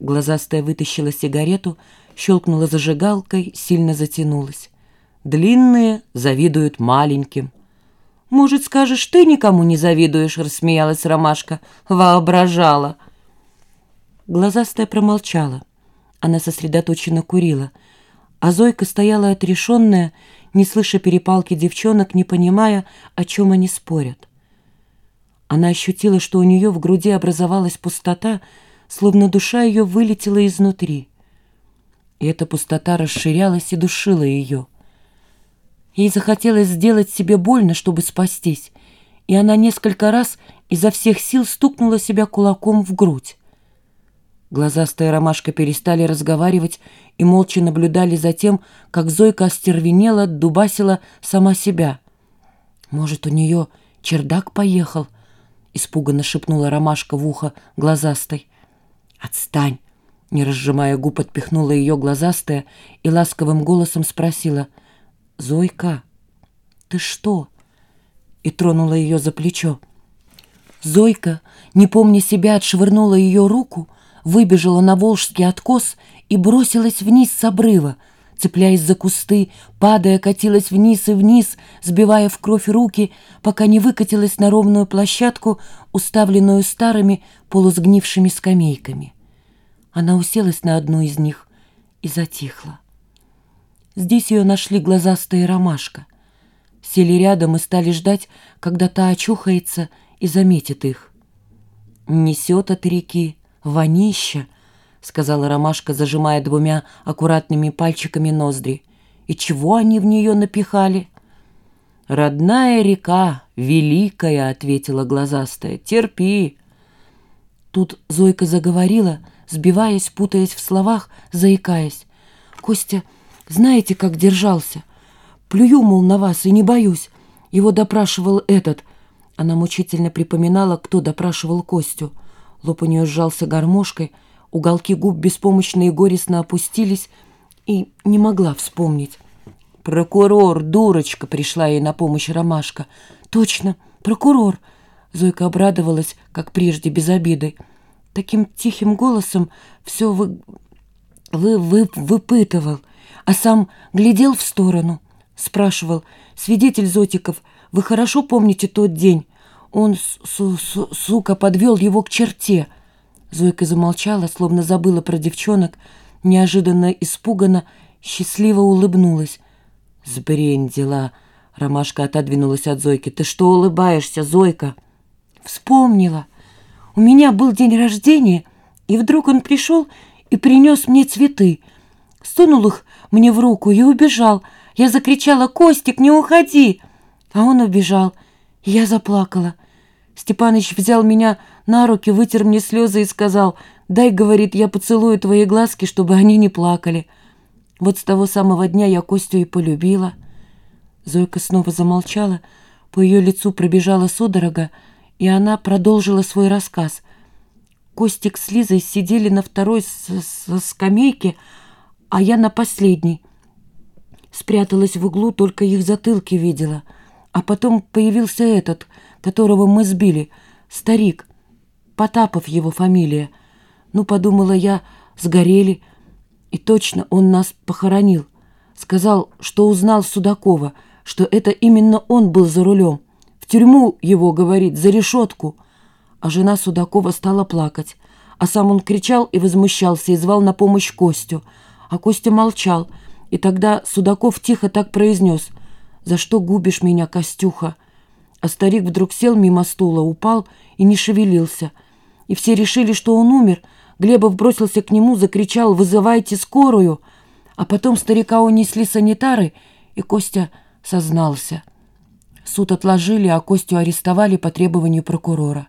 Глазастая вытащила сигарету, щелкнула зажигалкой, сильно затянулась. Длинные завидуют маленьким. «Может, скажешь, ты никому не завидуешь?» — рассмеялась Ромашка. «Воображала!» Глазастая промолчала. Она сосредоточенно курила. А Зойка стояла отрешенная, не слыша перепалки девчонок, не понимая, о чем они спорят. Она ощутила, что у нее в груди образовалась пустота, словно душа ее вылетела изнутри. И эта пустота расширялась и душила ее. Ей захотелось сделать себе больно, чтобы спастись, и она несколько раз изо всех сил стукнула себя кулаком в грудь. Глазастая ромашка перестали разговаривать и молча наблюдали за тем, как Зойка остервенела, дубасила сама себя. «Может, у нее чердак поехал?» — испуганно шепнула ромашка в ухо глазастой. «Отстань!» — не разжимая губ, отпихнула ее глазастая и ласковым голосом спросила. «Зойка, ты что?» И тронула ее за плечо. Зойка, не помня себя, отшвырнула ее руку, выбежала на волжский откос и бросилась вниз с обрыва, цепляясь за кусты, падая, катилась вниз и вниз, сбивая в кровь руки, пока не выкатилась на ровную площадку, уставленную старыми полусгнившими скамейками. Она уселась на одну из них и затихла. Здесь ее нашли глазастая ромашка. Сели рядом и стали ждать, когда та очухается и заметит их. Несет от реки вонища, — сказала Ромашка, зажимая двумя аккуратными пальчиками ноздри. «И чего они в нее напихали?» «Родная река, великая», — ответила глазастая. «Терпи». Тут Зойка заговорила, сбиваясь, путаясь в словах, заикаясь. «Костя, знаете, как держался? Плюю, мол, на вас и не боюсь. Его допрашивал этот». Она мучительно припоминала, кто допрашивал Костю. Лоб у нее сжался гармошкой — Уголки губ беспомощно и горестно опустились, и не могла вспомнить. «Прокурор, дурочка!» — пришла ей на помощь Ромашка. «Точно, прокурор!» Зойка обрадовалась, как прежде, без обиды. Таким тихим голосом все вы... Вы, вы, выпытывал, а сам глядел в сторону. Спрашивал, свидетель Зотиков, вы хорошо помните тот день? Он, су -су сука, подвел его к черте. Зойка замолчала, словно забыла про девчонок, неожиданно испуганно, счастливо улыбнулась. «Сбрендила!» — Ромашка отодвинулась от Зойки. «Ты что улыбаешься, Зойка?» «Вспомнила. У меня был день рождения, и вдруг он пришел и принес мне цветы. Сунул их мне в руку и убежал. Я закричала «Костик, не уходи!» А он убежал. Я заплакала. Степаныч взял меня на руки, вытер мне слезы и сказал, «Дай, — говорит, — я поцелую твои глазки, чтобы они не плакали». Вот с того самого дня я Костю и полюбила. Зойка снова замолчала, по ее лицу пробежала судорога, и она продолжила свой рассказ. Костик с Лизой сидели на второй скамейке, а я на последней. Спряталась в углу, только их затылки видела. А потом появился этот, которого мы сбили, старик — Потапов его фамилия. Ну, подумала я, сгорели. И точно он нас похоронил. Сказал, что узнал Судакова, что это именно он был за рулем. В тюрьму его, говорит, за решетку. А жена Судакова стала плакать. А сам он кричал и возмущался, и звал на помощь Костю. А Костя молчал. И тогда Судаков тихо так произнес. «За что губишь меня, Костюха?» А старик вдруг сел мимо стула, упал и не шевелился – и все решили, что он умер. Глебов бросился к нему, закричал «Вызывайте скорую!» А потом старика унесли санитары, и Костя сознался. Суд отложили, а Костю арестовали по требованию прокурора.